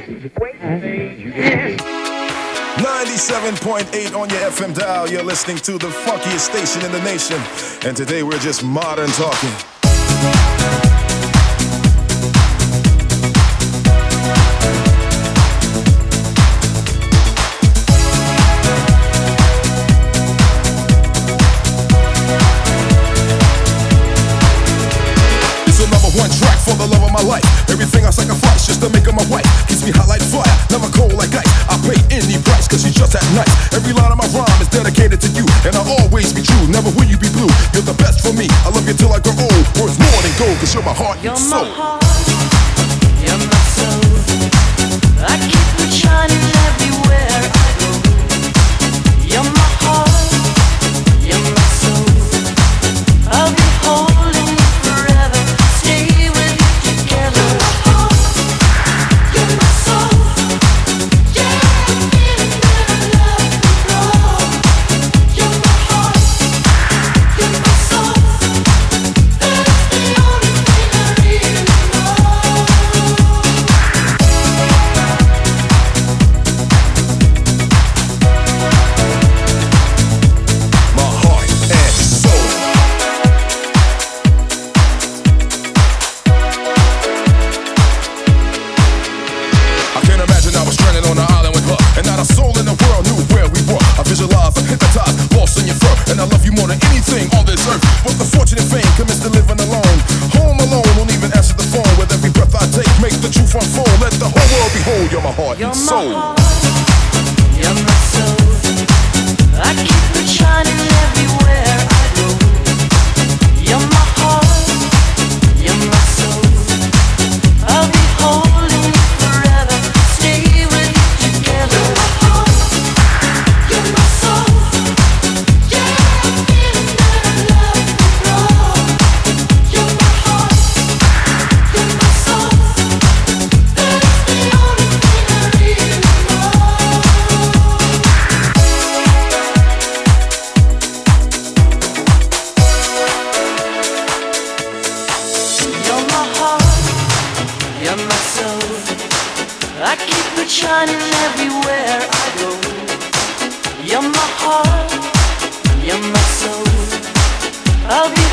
97.8 on your FM dial. You're listening to the funkiest station in the nation. And today we're just modern talking. One track for the love of my life. Everything I sacrifice just to make her my wife. Keeps me hot like fire, never cold like ice. I pay any price cause she's just that nice. Every line of my rhyme is dedicated to you, and I'll always be true. Never will you be blue. You're the best for me. I love you till I grow old. Worth more than gold cause you're my heart You're and soul. Fortunate fame commits to living alone. Home alone, won't even answer the phone. With every breath I take, make the truth unfold. Let the whole world behold. You're my heart You're and soul. I keep it shining everywhere I go. You're my heart, you're my soul. I'll be